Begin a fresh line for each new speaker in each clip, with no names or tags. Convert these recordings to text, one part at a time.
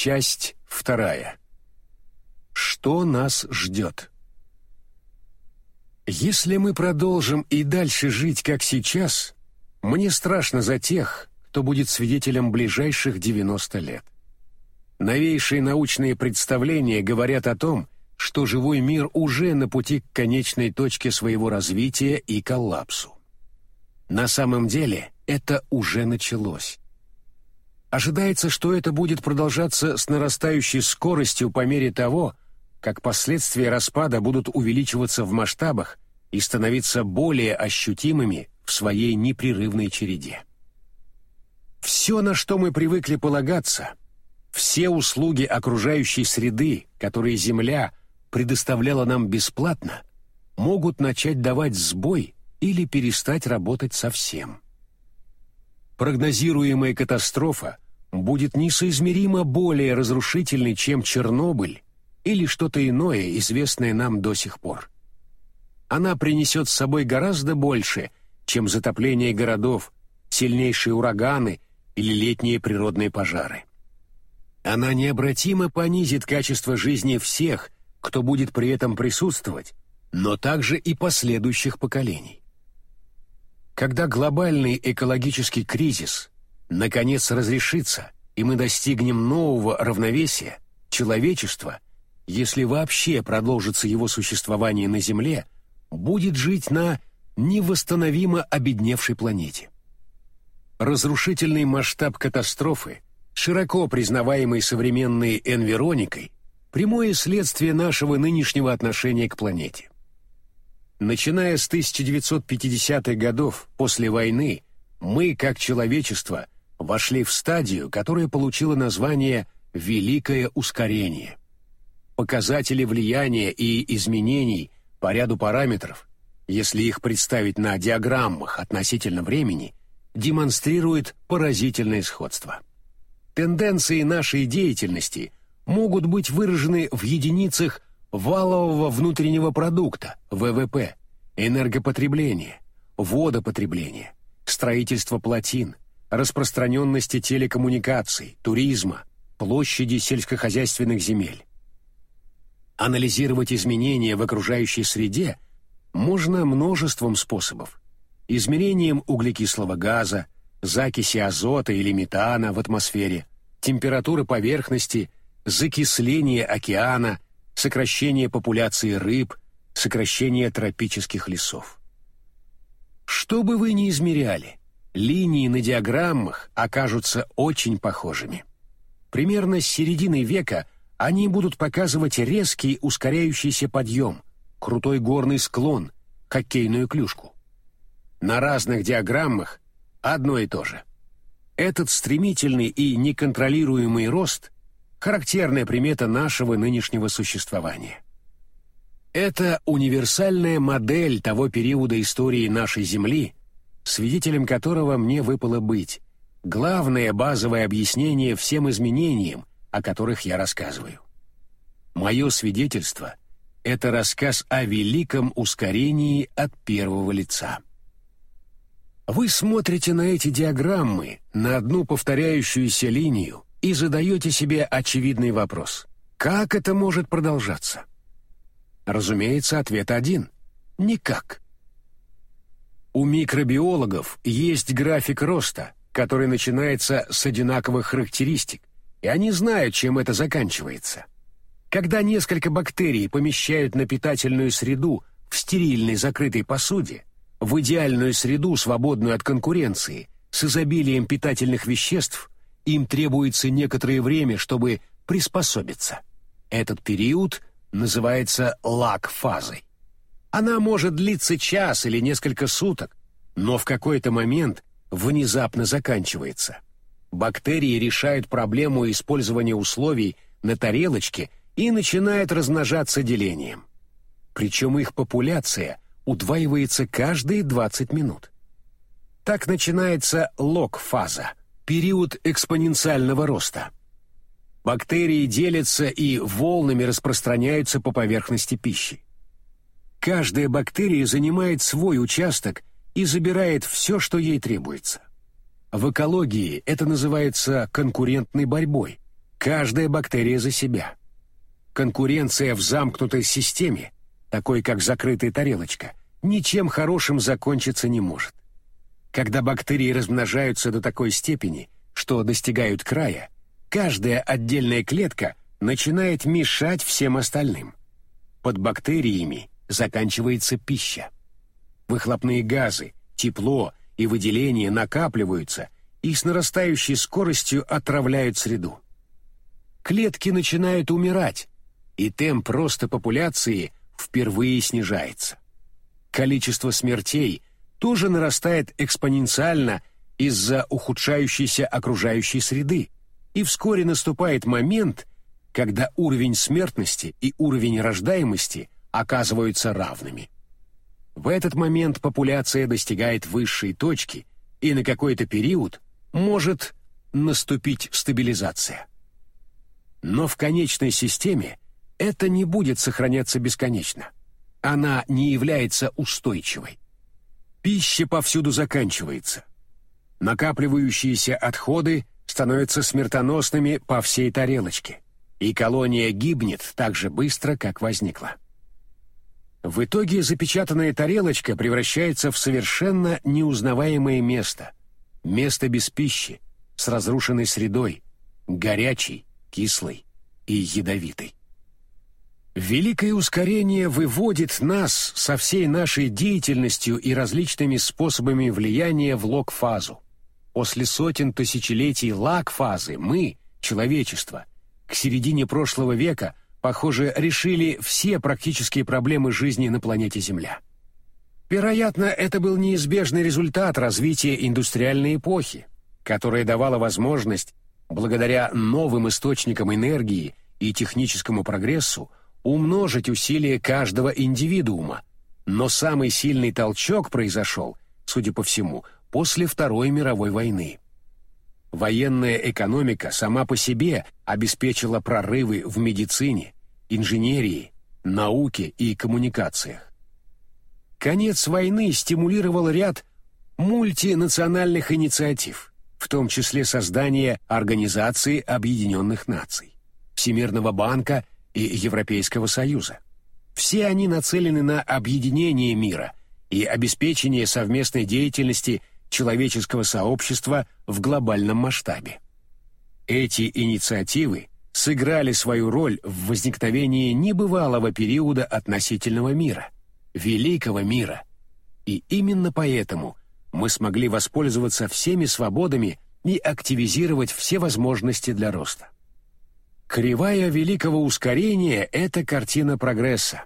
Часть вторая. Что нас ждет? Если мы продолжим и дальше жить, как сейчас, мне страшно за тех, кто будет свидетелем ближайших 90 лет. Новейшие научные представления говорят о том, что живой мир уже на пути к конечной точке своего развития и коллапсу. На самом деле это уже началось. Ожидается, что это будет продолжаться с нарастающей скоростью по мере того, как последствия распада будут увеличиваться в масштабах и становиться более ощутимыми в своей непрерывной череде. Все, на что мы привыкли полагаться, все услуги окружающей среды, которые Земля предоставляла нам бесплатно, могут начать давать сбой или перестать работать совсем. Прогнозируемая катастрофа будет несоизмеримо более разрушительной, чем Чернобыль или что-то иное, известное нам до сих пор. Она принесет с собой гораздо больше, чем затопление городов, сильнейшие ураганы или летние природные пожары. Она необратимо понизит качество жизни всех, кто будет при этом присутствовать, но также и последующих поколений. Когда глобальный экологический кризис наконец разрешится, и мы достигнем нового равновесия, человечество, если вообще продолжится его существование на Земле, будет жить на невосстановимо обедневшей планете. Разрушительный масштаб катастрофы, широко признаваемый современной энвироникой, прямое следствие нашего нынешнего отношения к планете. Начиная с 1950-х годов после войны, мы, как человечество, вошли в стадию, которая получила название «великое ускорение». Показатели влияния и изменений по ряду параметров, если их представить на диаграммах относительно времени, демонстрируют поразительное сходство. Тенденции нашей деятельности могут быть выражены в единицах валового внутреннего продукта, ВВП, энергопотребления, водопотребления, строительства плотин, распространенности телекоммуникаций, туризма, площади сельскохозяйственных земель. Анализировать изменения в окружающей среде можно множеством способов. Измерением углекислого газа, закиси азота или метана в атмосфере, температуры поверхности, закисление океана, сокращение популяции рыб, сокращение тропических лесов. Что бы вы ни измеряли, линии на диаграммах окажутся очень похожими. Примерно с середины века они будут показывать резкий ускоряющийся подъем, крутой горный склон, хоккейную клюшку. На разных диаграммах одно и то же. Этот стремительный и неконтролируемый рост – характерная примета нашего нынешнего существования. Это универсальная модель того периода истории нашей Земли, свидетелем которого мне выпало быть, главное базовое объяснение всем изменениям, о которых я рассказываю. Мое свидетельство — это рассказ о великом ускорении от первого лица. Вы смотрите на эти диаграммы, на одну повторяющуюся линию, и задаете себе очевидный вопрос. Как это может продолжаться? Разумеется, ответ один — никак. У микробиологов есть график роста, который начинается с одинаковых характеристик, и они знают, чем это заканчивается. Когда несколько бактерий помещают на питательную среду в стерильной закрытой посуде, в идеальную среду, свободную от конкуренции, с изобилием питательных веществ, им требуется некоторое время, чтобы приспособиться. Этот период называется лак-фазой. Она может длиться час или несколько суток, но в какой-то момент внезапно заканчивается. Бактерии решают проблему использования условий на тарелочке и начинают размножаться делением. Причем их популяция – удваивается каждые 20 минут. Так начинается лог-фаза, период экспоненциального роста. Бактерии делятся и волнами распространяются по поверхности пищи. Каждая бактерия занимает свой участок и забирает все, что ей требуется. В экологии это называется конкурентной борьбой, каждая бактерия за себя. Конкуренция в замкнутой системе, такой как закрытая тарелочка, ничем хорошим закончиться не может. Когда бактерии размножаются до такой степени, что достигают края, каждая отдельная клетка начинает мешать всем остальным. Под бактериями заканчивается пища. Выхлопные газы, тепло и выделение накапливаются и с нарастающей скоростью отравляют среду. Клетки начинают умирать, и темп роста популяции впервые снижается. Количество смертей тоже нарастает экспоненциально из-за ухудшающейся окружающей среды, и вскоре наступает момент, когда уровень смертности и уровень рождаемости оказываются равными. В этот момент популяция достигает высшей точки, и на какой-то период может наступить стабилизация. Но в конечной системе это не будет сохраняться бесконечно. Она не является устойчивой. Пища повсюду заканчивается. Накапливающиеся отходы становятся смертоносными по всей тарелочке, и колония гибнет так же быстро, как возникла. В итоге запечатанная тарелочка превращается в совершенно неузнаваемое место. Место без пищи, с разрушенной средой, горячей, кислой и ядовитой. Великое ускорение выводит нас со всей нашей деятельностью и различными способами влияния в лог-фазу. После сотен тысячелетий лаг-фазы мы, человечество, к середине прошлого века, похоже, решили все практические проблемы жизни на планете Земля. Вероятно, это был неизбежный результат развития индустриальной эпохи, которая давала возможность, благодаря новым источникам энергии и техническому прогрессу, умножить усилия каждого индивидуума, но самый сильный толчок произошел, судя по всему, после Второй мировой войны. Военная экономика сама по себе обеспечила прорывы в медицине, инженерии, науке и коммуникациях. Конец войны стимулировал ряд мультинациональных инициатив, в том числе создание Организации Объединенных Наций, Всемирного банка и Европейского Союза. Все они нацелены на объединение мира и обеспечение совместной деятельности человеческого сообщества в глобальном масштабе. Эти инициативы сыграли свою роль в возникновении небывалого периода относительного мира, великого мира. И именно поэтому мы смогли воспользоваться всеми свободами и активизировать все возможности для роста. Кривая великого ускорения — это картина прогресса.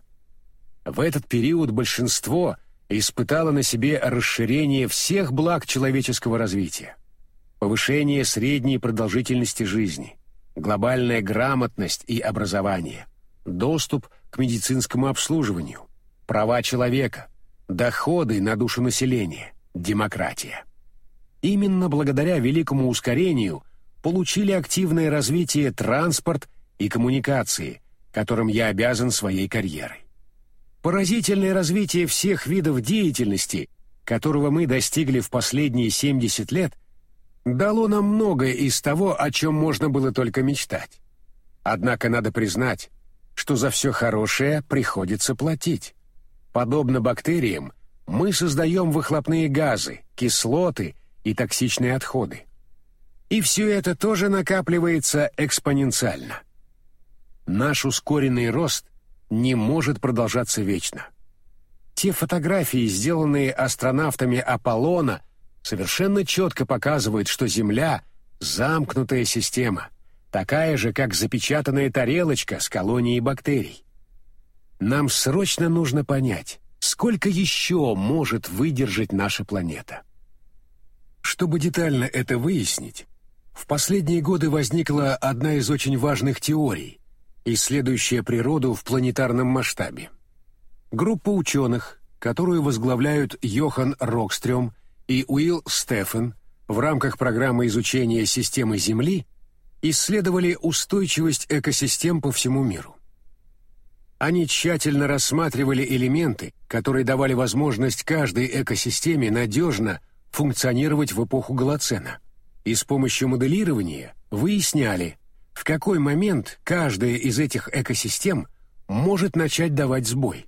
В этот период большинство испытало на себе расширение всех благ человеческого развития. Повышение средней продолжительности жизни, глобальная грамотность и образование, доступ к медицинскому обслуживанию, права человека, доходы на душу населения, демократия. Именно благодаря великому ускорению – получили активное развитие транспорт и коммуникации, которым я обязан своей карьерой. Поразительное развитие всех видов деятельности, которого мы достигли в последние 70 лет, дало нам многое из того, о чем можно было только мечтать. Однако надо признать, что за все хорошее приходится платить. Подобно бактериям, мы создаем выхлопные газы, кислоты и токсичные отходы. И все это тоже накапливается экспоненциально. Наш ускоренный рост не может продолжаться вечно. Те фотографии, сделанные астронавтами Аполлона, совершенно четко показывают, что Земля — замкнутая система, такая же, как запечатанная тарелочка с колонией бактерий. Нам срочно нужно понять, сколько еще может выдержать наша планета. Чтобы детально это выяснить, в последние годы возникла одна из очень важных теорий, исследующая природу в планетарном масштабе. Группа ученых, которую возглавляют Йохан Рокстрём и Уилл Стефен в рамках программы изучения системы Земли, исследовали устойчивость экосистем по всему миру. Они тщательно рассматривали элементы, которые давали возможность каждой экосистеме надежно функционировать в эпоху Голоцена – и с помощью моделирования выясняли, в какой момент каждая из этих экосистем может начать давать сбой.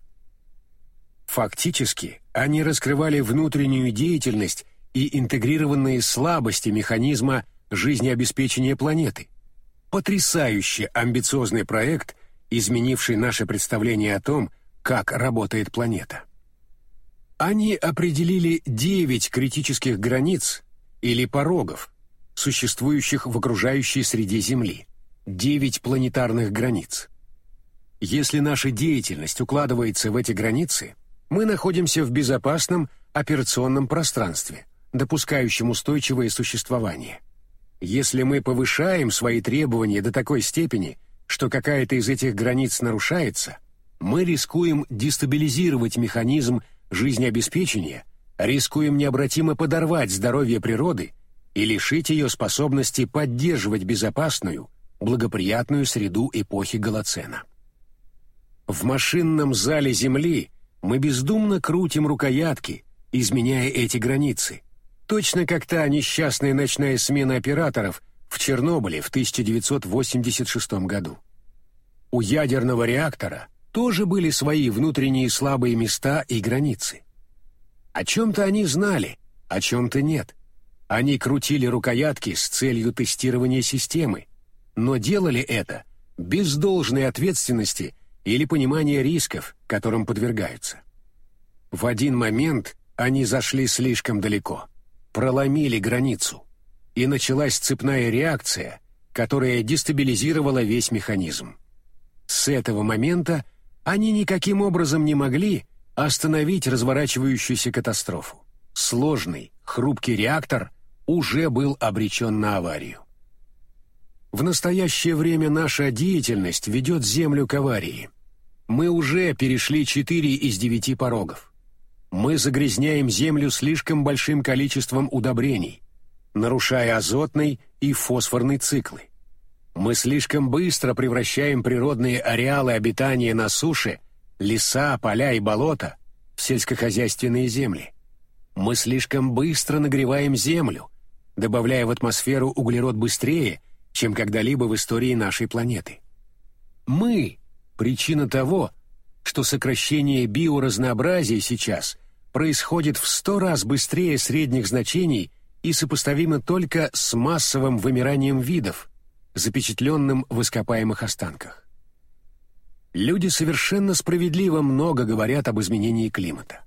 Фактически, они раскрывали внутреннюю деятельность и интегрированные слабости механизма жизнеобеспечения планеты. Потрясающе амбициозный проект, изменивший наше представление о том, как работает планета. Они определили девять критических границ или порогов, существующих в окружающей среде Земли, девять планетарных границ. Если наша деятельность укладывается в эти границы, мы находимся в безопасном операционном пространстве, допускающем устойчивое существование. Если мы повышаем свои требования до такой степени, что какая-то из этих границ нарушается, мы рискуем дестабилизировать механизм жизнеобеспечения, рискуем необратимо подорвать здоровье природы и лишить ее способности поддерживать безопасную, благоприятную среду эпохи Голоцена. В машинном зале Земли мы бездумно крутим рукоятки, изменяя эти границы, точно как та несчастная ночная смена операторов в Чернобыле в 1986 году. У ядерного реактора тоже были свои внутренние слабые места и границы. О чем-то они знали, о чем-то нет. Они крутили рукоятки с целью тестирования системы, но делали это без должной ответственности или понимания рисков, которым подвергаются. В один момент они зашли слишком далеко, проломили границу, и началась цепная реакция, которая дестабилизировала весь механизм. С этого момента они никаким образом не могли остановить разворачивающуюся катастрофу. Сложный, хрупкий реактор уже был обречен на аварию. В настоящее время наша деятельность ведет Землю к аварии. Мы уже перешли четыре из девяти порогов. Мы загрязняем Землю слишком большим количеством удобрений, нарушая азотный и фосфорный циклы. Мы слишком быстро превращаем природные ареалы обитания на суше, леса, поля и болота, в сельскохозяйственные земли. Мы слишком быстро нагреваем землю, добавляя в атмосферу углерод быстрее, чем когда-либо в истории нашей планеты. Мы — причина того, что сокращение биоразнообразия сейчас происходит в сто раз быстрее средних значений и сопоставимо только с массовым вымиранием видов — запечатленным в ископаемых останках. Люди совершенно справедливо много говорят об изменении климата.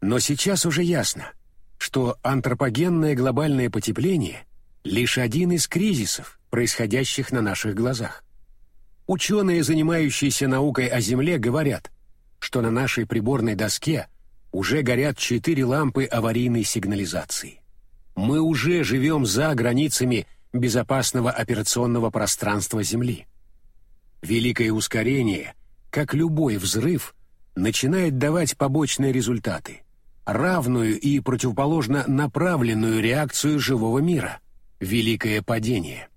Но сейчас уже ясно, что антропогенное глобальное потепление — лишь один из кризисов, происходящих на наших глазах. Ученые, занимающиеся наукой о Земле, говорят, что на нашей приборной доске уже горят четыре лампы аварийной сигнализации. Мы уже живем за границами безопасного операционного пространства Земли. Великое ускорение, как любой взрыв, начинает давать побочные результаты, равную и противоположно направленную реакцию живого мира – великое падение.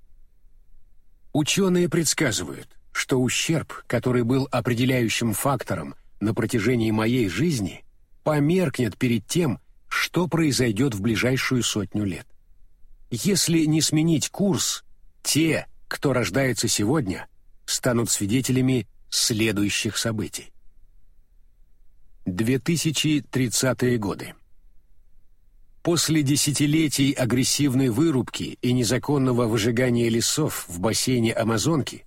Ученые предсказывают, что ущерб, который был определяющим фактором на протяжении моей жизни, померкнет перед тем, что произойдет в ближайшую сотню лет. Если не сменить курс, те, кто рождается сегодня, станут свидетелями следующих событий. 2030-е годы. После десятилетий агрессивной вырубки и незаконного выжигания лесов в бассейне Амазонки,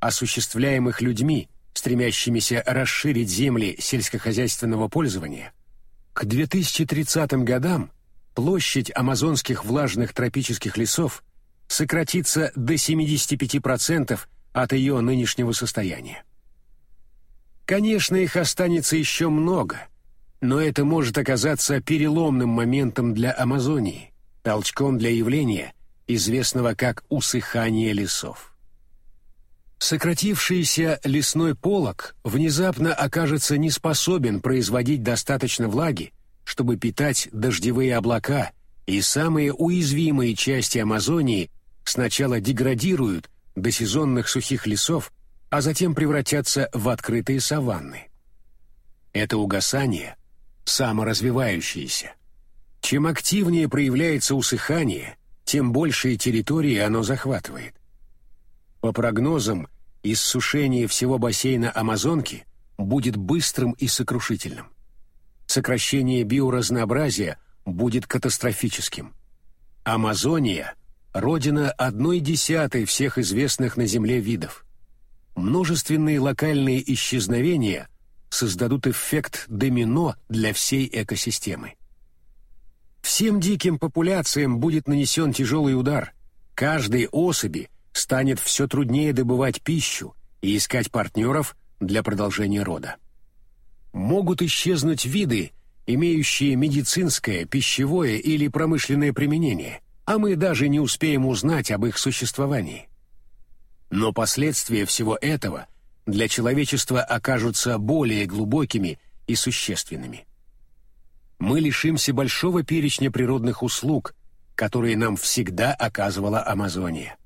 осуществляемых людьми, стремящимися расширить земли сельскохозяйственного пользования, к 2030 годам площадь амазонских влажных тропических лесов сократится до 75% от ее нынешнего состояния. Конечно, их останется еще много, но это может оказаться переломным моментом для Амазонии, толчком для явления, известного как усыхание лесов. Сократившийся лесной полог внезапно окажется не способен производить достаточно влаги, чтобы питать дождевые облака, и самые уязвимые части Амазонии сначала деградируют до сезонных сухих лесов, а затем превратятся в открытые саванны. Это угасание саморазвивающееся. Чем активнее проявляется усыхание, тем большие территории оно захватывает. По прогнозам, иссушение всего бассейна Амазонки будет быстрым и сокрушительным. Сокращение биоразнообразия будет катастрофическим. Амазония – родина одной десятой всех известных на Земле видов. Множественные локальные исчезновения создадут эффект домино для всей экосистемы. Всем диким популяциям будет нанесен тяжелый удар. Каждой особи станет все труднее добывать пищу и искать партнеров для продолжения рода. Могут исчезнуть виды, имеющие медицинское, пищевое или промышленное применение, а мы даже не успеем узнать об их существовании. Но последствия всего этого для человечества окажутся более глубокими и существенными. Мы лишимся большого перечня природных услуг, которые нам всегда оказывала Амазония.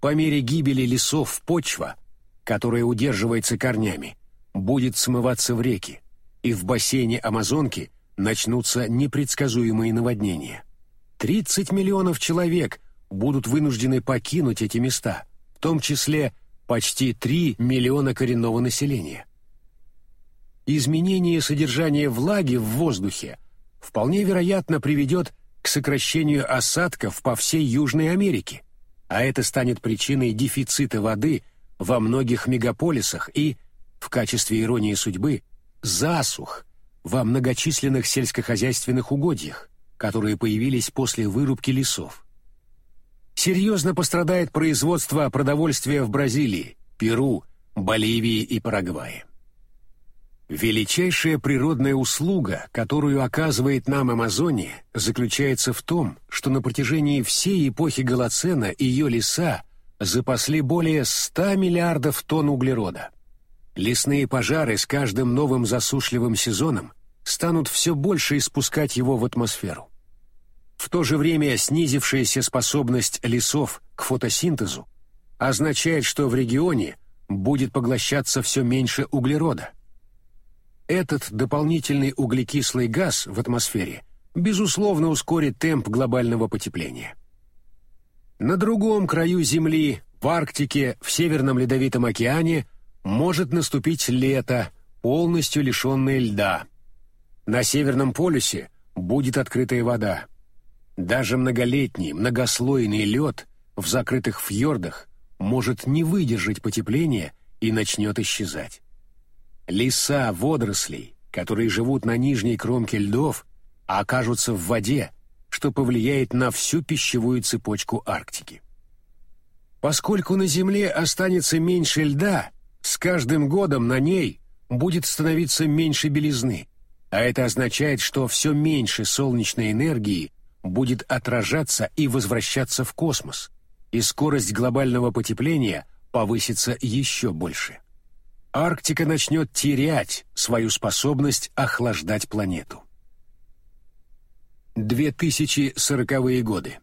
По мере гибели лесов почва, которая удерживается корнями, будет смываться в реки, и в бассейне Амазонки начнутся непредсказуемые наводнения. 30 миллионов человек будут вынуждены покинуть эти места, том числе почти 3 миллиона коренного населения. Изменение содержания влаги в воздухе вполне вероятно приведет к сокращению осадков по всей Южной Америке, а это станет причиной дефицита воды во многих мегаполисах и, в качестве иронии судьбы, засух во многочисленных сельскохозяйственных угодьях, которые появились после вырубки лесов. Серьезно пострадает производство продовольствия в Бразилии, Перу, Боливии и Парагвае. Величайшая природная услуга, которую оказывает нам Амазония, заключается в том, что на протяжении всей эпохи Голоцена ее леса запасли более 100 миллиардов тонн углерода. Лесные пожары с каждым новым засушливым сезоном станут все больше испускать его в атмосферу. В то же время снизившаяся способность лесов к фотосинтезу означает, что в регионе будет поглощаться все меньше углерода – этот дополнительный углекислый газ в атмосфере безусловно ускорит темп глобального потепления. На другом краю Земли, в Арктике, в Северном Ледовитом океане, может наступить лето, полностью лишенное льда. На Северном полюсе будет открытая вода. Даже многолетний, многослойный лед в закрытых фьордах может не выдержать потепления и начнет исчезать. Леса водорослей, которые живут на нижней кромке льдов, окажутся в воде, что повлияет на всю пищевую цепочку Арктики. Поскольку на Земле останется меньше льда, с каждым годом на ней будет становиться меньше белизны, а это означает, что все меньше солнечной энергии будет отражаться и возвращаться в космос, и скорость глобального потепления повысится еще больше. Арктика начнет терять свою способность охлаждать планету. 2040-е годы.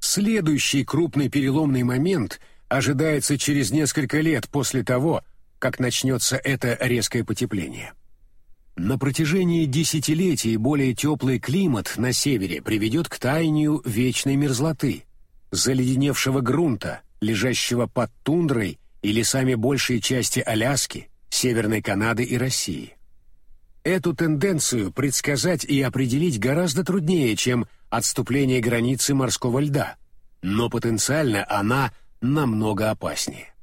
Следующий крупный переломный момент ожидается через несколько лет после того, как начнется это резкое потепление. На протяжении десятилетий более теплый климат на севере приведет к таянию вечной мерзлоты, заледеневшего грунта, лежащего под тундрой и лесами большей части Аляски, Северной Канады и России. Эту тенденцию предсказать и определить гораздо труднее, чем отступление границы морского льда, но потенциально она намного опаснее.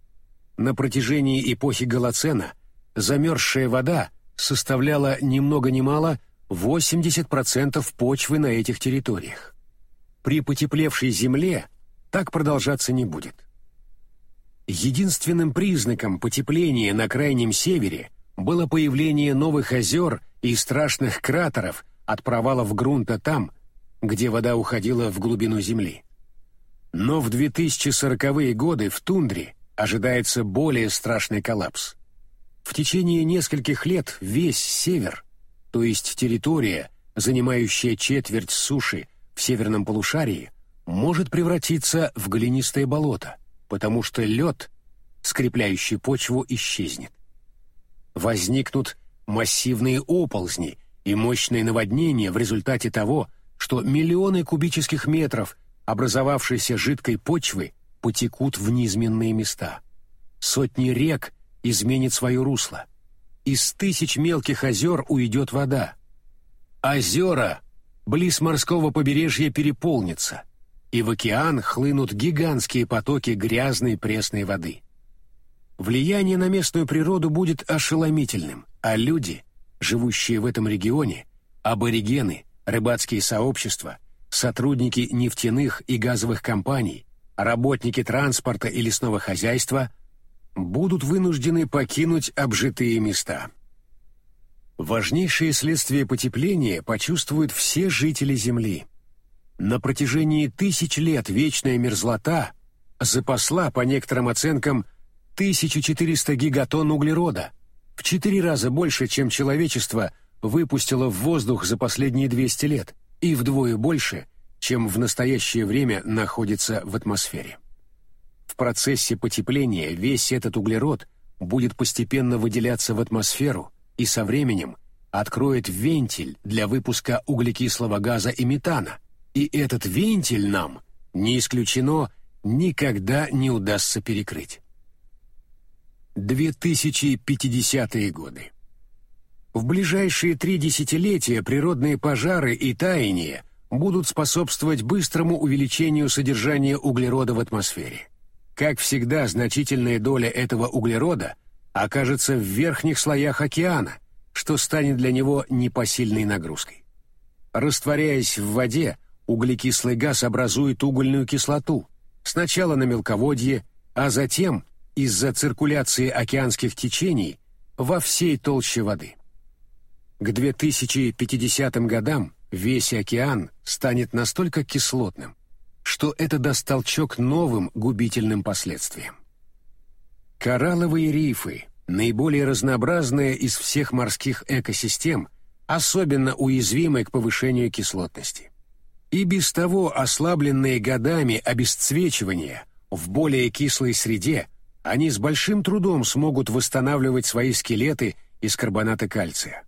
На протяжении эпохи Голоцена замерзшая вода составляла ни много ни мало 80% почвы на этих территориях. При потеплевшей земле так продолжаться не будет. Единственным признаком потепления на крайнем севере было появление новых озер и страшных кратеров от провалов грунта там, где вода уходила в глубину земли. Но в 2040-е годы в тундре ожидается более страшный коллапс. В течение нескольких лет весь север, то есть территория, занимающая четверть суши в северном полушарии, может превратиться в глинистое болото – потому что лед, скрепляющий почву, исчезнет. Возникнут массивные оползни и мощные наводнения в результате того, что миллионы кубических метров образовавшейся жидкой почвы потекут в низменные места. Сотни рек изменит свое русло. Из тысяч мелких озер уйдет вода. Озера близ морского побережья переполнятся, и в океан хлынут гигантские потоки грязной пресной воды. Влияние на местную природу будет ошеломительным, а люди, живущие в этом регионе, аборигены, рыбацкие сообщества, сотрудники нефтяных и газовых компаний, работники транспорта и лесного хозяйства будут вынуждены покинуть обжитые места. Важнейшие следствия потепления почувствуют все жители Земли. На протяжении тысяч лет вечная мерзлота запасла, по некоторым оценкам, 1400 гигатонн углерода, в четыре раза больше, чем человечество выпустило в воздух за последние 200 лет, и вдвое больше, чем в настоящее время находится в атмосфере. В процессе потепления весь этот углерод будет постепенно выделяться в атмосферу и со временем откроет вентиль для выпуска углекислого газа и метана, и этот вентиль нам, не исключено, никогда не удастся перекрыть. 2050-е годы. В ближайшие три десятилетия природные пожары и таяния будут способствовать быстрому увеличению содержания углерода в атмосфере. Как всегда, значительная доля этого углерода окажется в верхних слоях океана, что станет для него непосильной нагрузкой. Растворяясь в воде, углекислый газ образует угольную кислоту, сначала на мелководье, а затем из-за циркуляции океанских течений во всей толще воды. К 2050 годам весь океан станет настолько кислотным, что это даст толчок новым губительным последствиям. Коралловые рифы, наиболее разнообразные из всех морских экосистем, особенно уязвимы к повышению кислотности. И без того ослабленные годами обесцвечивания в более кислой среде они с большим трудом смогут восстанавливать свои скелеты из карбоната кальция.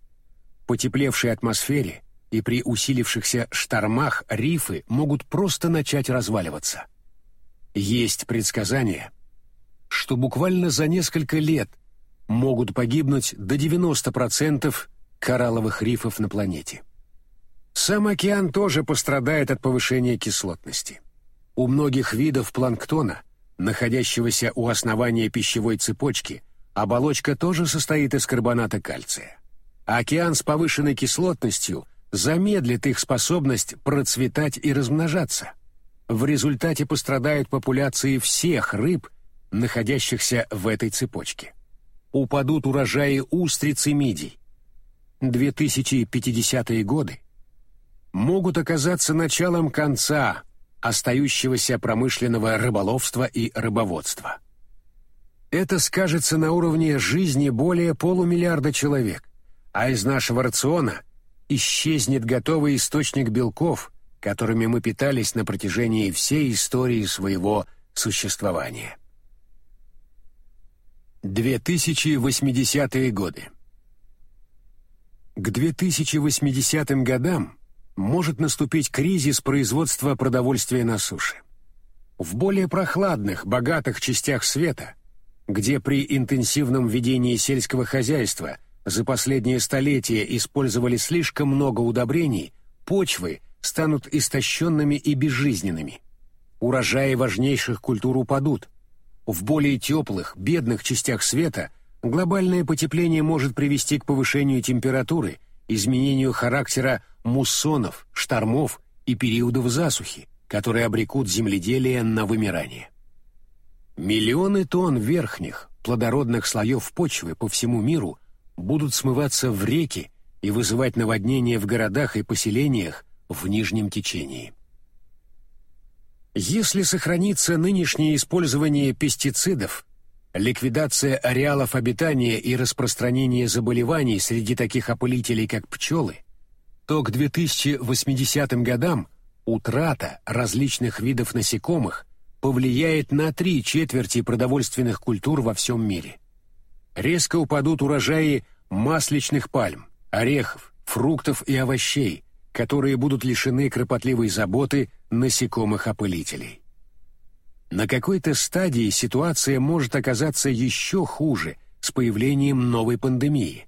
Потеплевшей атмосфере и при усилившихся штормах рифы могут просто начать разваливаться. Есть предсказания, что буквально за несколько лет могут погибнуть до 90% коралловых рифов на планете. Сам океан тоже пострадает от повышения кислотности. У многих видов планктона находящегося у основания пищевой цепочки, оболочка тоже состоит из карбоната кальция. Океан с повышенной кислотностью замедлит их способность процветать и размножаться. В результате пострадают популяции всех рыб, находящихся в этой цепочке. Упадут урожаи устриц и мидий. 2050-е годы могут оказаться началом конца остающегося промышленного рыболовства и рыбоводства. Это скажется на уровне жизни более полумиллиарда человек, а из нашего рациона исчезнет готовый источник белков, которыми мы питались на протяжении всей истории своего существования. 2080-е годы К 2080 годам может наступить кризис производства продовольствия на суше. В более прохладных, богатых частях света, где при интенсивном ведении сельского хозяйства за последние столетия использовали слишком много удобрений, почвы станут истощенными и безжизненными. Урожаи важнейших культур упадут. В более теплых, бедных частях света глобальное потепление может привести к повышению температуры – изменению характера муссонов, штормов и периодов засухи, которые обрекут земледелие на вымирание. Миллионы тонн верхних, плодородных слоев почвы по всему миру будут смываться в реки и вызывать наводнения в городах и поселениях в нижнем течении. Если сохранится нынешнее использование пестицидов, ликвидация ареалов обитания и распространение заболеваний среди таких опылителей, как пчелы, то к 2080 годам утрата различных видов насекомых повлияет на три четверти продовольственных культур во всем мире. Резко упадут урожаи масличных пальм, орехов, фруктов и овощей, которые будут лишены кропотливой заботы насекомых-опылителей. На какой-то стадии ситуация может оказаться еще хуже с появлением новой пандемии.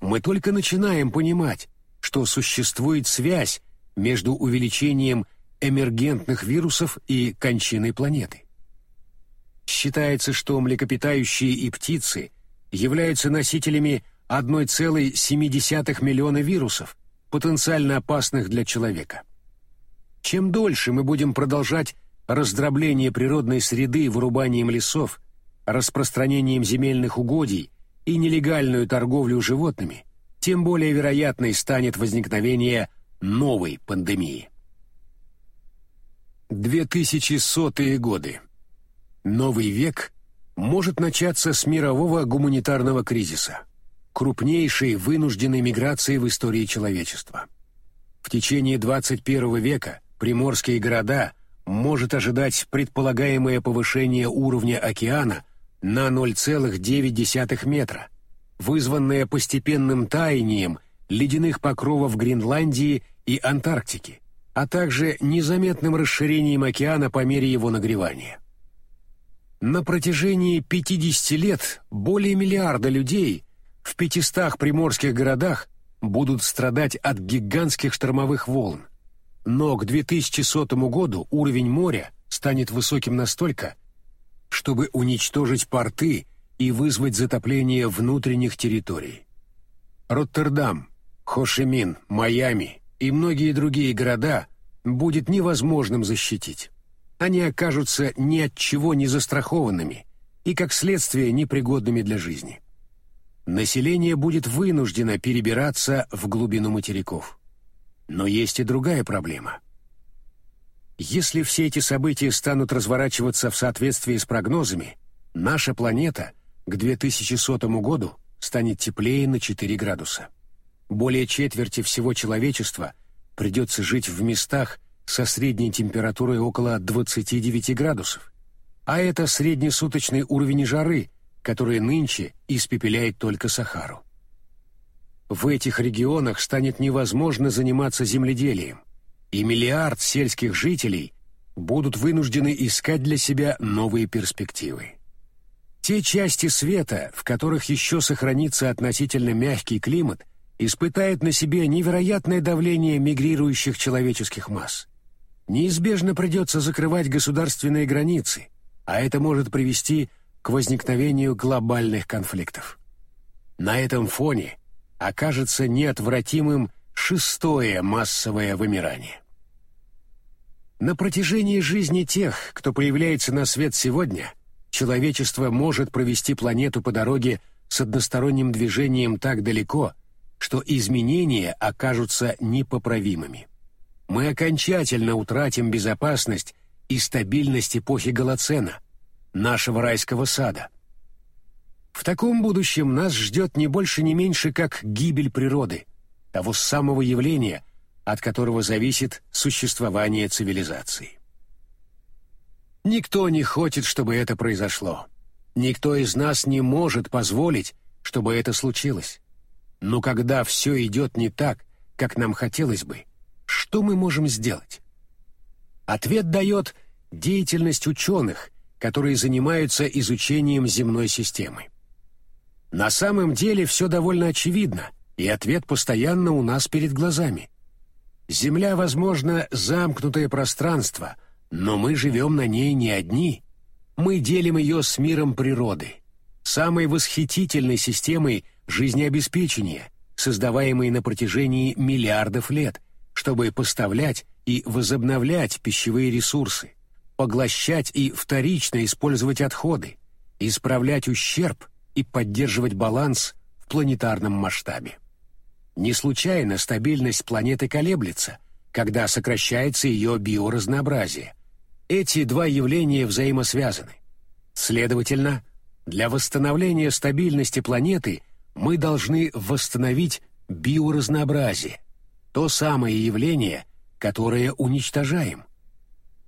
Мы только начинаем понимать, что существует связь между увеличением эмергентных вирусов и кончиной планеты. Считается, что млекопитающие и птицы являются носителями 1,7 миллиона вирусов, потенциально опасных для человека. Чем дольше мы будем продолжать раздробление природной среды вырубанием лесов, распространением земельных угодий и нелегальную торговлю животными, тем более вероятной станет возникновение новой пандемии. 2100-е годы. Новый век может начаться с мирового гуманитарного кризиса, крупнейшей вынужденной миграции в истории человечества. В течение 21 века приморские города может ожидать предполагаемое повышение уровня океана на 0,9 метра, вызванное постепенным таянием ледяных покровов Гренландии и Антарктики, а также незаметным расширением океана по мере его нагревания. На протяжении 50 лет более миллиарда людей в 500 приморских городах будут страдать от гигантских штормовых волн. Но к 2100 году уровень моря станет высоким настолько, чтобы уничтожить порты и вызвать затопление внутренних территорий. Роттердам, Хошимин, Майами и многие другие города будет невозможным защитить они окажутся ни от чего не застрахованными и, как следствие, непригодными для жизни. Население будет вынуждено перебираться в глубину материков. Но есть и другая проблема. Если все эти события станут разворачиваться в соответствии с прогнозами, наша планета к 2100 году станет теплее на 4 градуса. Более четверти всего человечества придется жить в местах, со средней температурой около 29 градусов, а это среднесуточный уровень жары, который нынче испепеляет только Сахару. В этих регионах станет невозможно заниматься земледелием, и миллиард сельских жителей будут вынуждены искать для себя новые перспективы. Те части света, в которых еще сохранится относительно мягкий климат, испытают на себе невероятное давление мигрирующих человеческих масс неизбежно придется закрывать государственные границы, а это может привести к возникновению глобальных конфликтов. На этом фоне окажется неотвратимым шестое массовое вымирание. На протяжении жизни тех, кто появляется на свет сегодня, человечество может провести планету по дороге с односторонним движением так далеко, что изменения окажутся непоправимыми мы окончательно утратим безопасность и стабильность эпохи Голоцена, нашего райского сада. В таком будущем нас ждет не больше, не меньше, как гибель природы, того самого явления, от которого зависит существование цивилизации. Никто не хочет, чтобы это произошло. Никто из нас не может позволить, чтобы это случилось. Но когда все идет не так, как нам хотелось бы, что мы можем сделать? Ответ дает деятельность ученых, которые занимаются изучением земной системы. На самом деле все довольно очевидно, и ответ постоянно у нас перед глазами. Земля, возможно, замкнутое пространство, но мы живем на ней не одни. Мы делим ее с миром природы, самой восхитительной системой жизнеобеспечения, создаваемой на протяжении миллиардов лет – чтобы поставлять и возобновлять пищевые ресурсы, поглощать и вторично использовать отходы, исправлять ущерб и поддерживать баланс в планетарном масштабе. Не случайно стабильность планеты колеблется, когда сокращается ее биоразнообразие. Эти два явления взаимосвязаны. Следовательно, для восстановления стабильности планеты мы должны восстановить биоразнообразие, то самое явление, которое уничтожаем.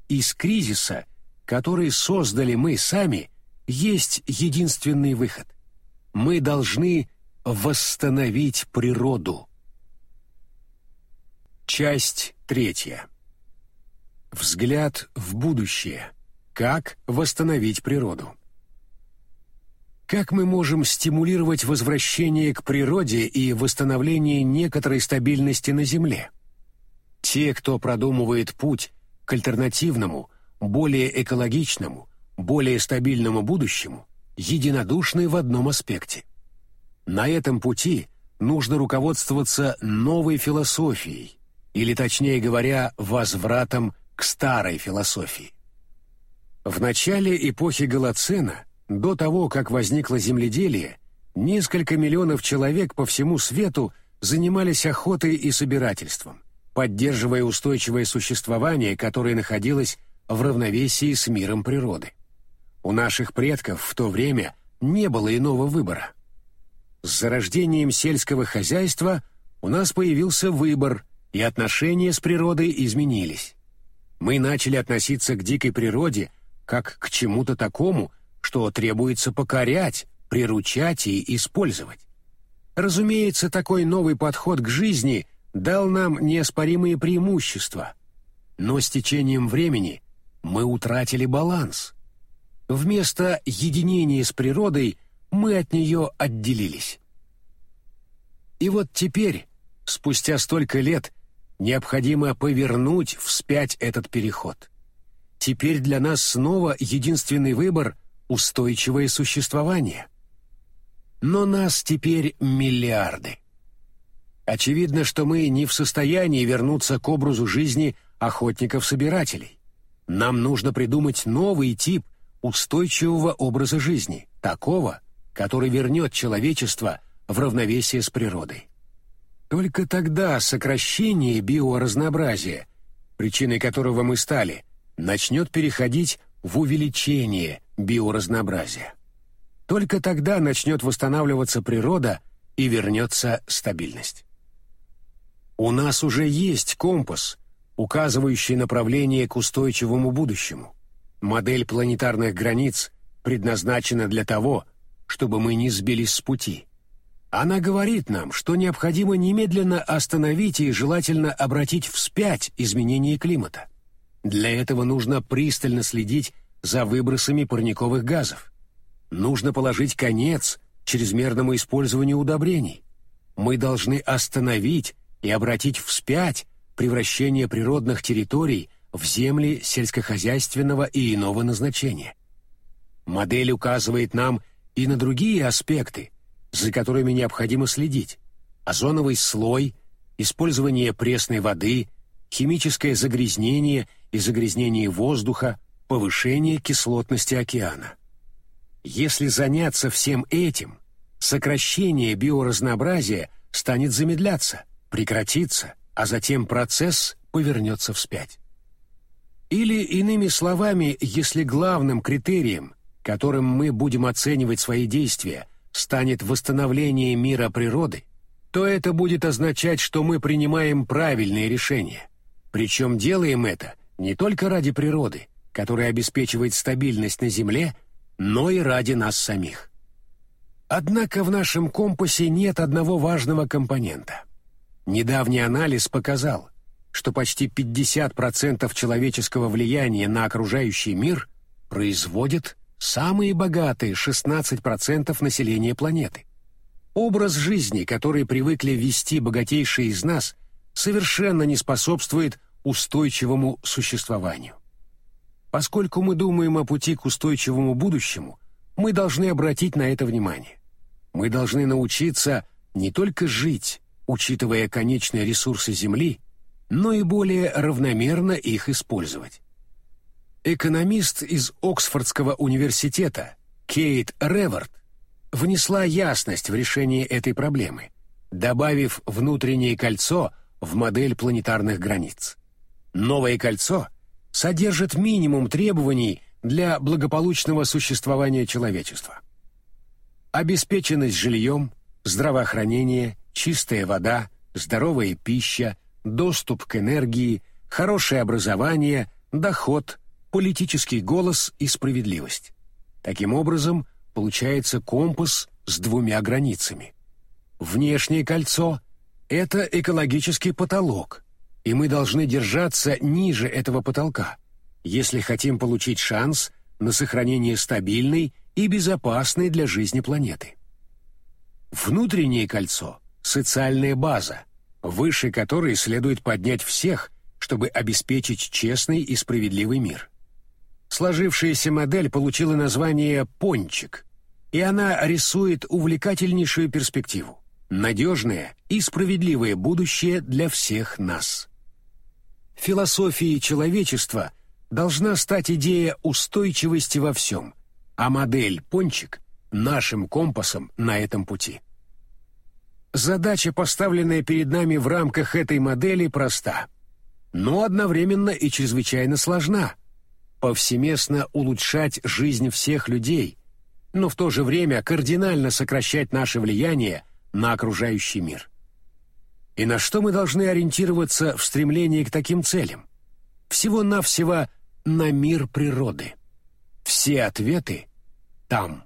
Из кризиса, который создали мы сами, есть единственный выход. Мы должны восстановить природу. Часть третья. Взгляд в будущее. как восстановить природу. Как мы можем стимулировать возвращение к природе и восстановление некоторой стабильности на Земле? Те, кто продумывает путь к альтернативному, более экологичному, более стабильному будущему, единодушны в одном аспекте. На этом пути нужно руководствоваться новой философией, или точнее говоря, возвратом к старой философии. В начале эпохи Голоцена, до того, как возникло земледелие, несколько миллионов человек по всему свету занимались охотой и собирательством, поддерживая устойчивое существование, которое находилось в равновесии с миром природы. У наших предков в то время не было иного выбора. С зарождением сельского хозяйства у нас появился выбор, и отношения с природой изменились. Мы начали относиться к дикой природе как к чему-то такому, что требуется покорять, приручать и использовать. Разумеется, такой новый подход к жизни дал нам неоспоримые преимущества, но с течением времени мы утратили баланс. Вместо единения с природой мы от нее отделились. И вот теперь, спустя столько лет, необходимо повернуть вспять этот переход. Теперь для нас снова единственный выбор — устойчивое существование. Но нас теперь миллиарды. Очевидно, что мы не в состоянии вернуться к образу жизни охотников-собирателей. Нам нужно придумать новый тип устойчивого образа жизни, такого, который вернет человечество в равновесие с природой. Только тогда сокращение биоразнообразия, причиной которого мы стали, начнет переходить в увеличение биоразнообразия. Только тогда начнет восстанавливаться природа и вернется стабильность. У нас уже есть компас, указывающий направление к устойчивому будущему. Модель планетарных границ предназначена для того, чтобы мы не сбились с пути. Она говорит нам, что необходимо немедленно остановить и желательно обратить вспять изменение климата. Для этого нужно пристально следить за выбросами парниковых газов. Нужно положить конец чрезмерному использованию удобрений. Мы должны остановить и обратить вспять превращение природных территорий в земли сельскохозяйственного и иного назначения. Модель указывает нам и на другие аспекты, за которыми необходимо следить. Озоновый слой, использование пресной воды, химическое загрязнение и загрязнение воздуха, повышение кислотности океана. Если заняться всем этим, сокращение биоразнообразия станет замедляться, прекратиться, а затем процесс повернется вспять. Или, иными словами, если главным критерием, которым мы будем оценивать свои действия, станет восстановление мира природы, то это будет означать, что мы принимаем правильные решения. Причем делаем это не только ради природы, которая обеспечивает стабильность на Земле, но и ради нас самих. Однако в нашем компасе нет одного важного компонента. Недавний анализ показал, что почти 50% человеческого влияния на окружающий мир производят самые богатые 16% населения планеты. Образ жизни, который привыкли вести богатейшие из нас, совершенно не способствует устойчивому существованию. Поскольку мы думаем о пути к устойчивому будущему, мы должны обратить на это внимание. Мы должны научиться не только жить, учитывая конечные ресурсы Земли, но и более равномерно их использовать. Экономист из Оксфордского университета Кейт Ревард внесла ясность в решение этой проблемы, добавив внутреннее кольцо в модель планетарных границ. Новое кольцо содержит минимум требований для благополучного существования человечества. Обеспеченность жильем, здравоохранение, чистая вода, здоровая пища, доступ к энергии, хорошее образование, доход, политический голос и справедливость. Таким образом, получается компас с двумя границами. Внешнее кольцо — это экологический потолок, и мы должны держаться ниже этого потолка. если хотим получить шанс на сохранение стабильной и безопасной для жизни планеты. Внутреннее кольцо — социальная база, выше которой следует поднять всех, чтобы обеспечить честный и справедливый мир. Сложившаяся модель получила название «пончик», и она рисует увлекательнейшую перспективу — надежное и справедливое будущее для всех нас. Философией человечества должна стать идея устойчивости во всем, а модель «пончик» — нашим компасом на этом пути. Задача, поставленная перед нами в рамках этой модели, проста, но одновременно и чрезвычайно сложна — повсеместно улучшать жизнь всех людей, но в то же время кардинально сокращать наше влияние на окружающий мир. И на что мы должны ориентироваться в стремлении к таким целям? Всего-навсего на мир природы. Все ответы там.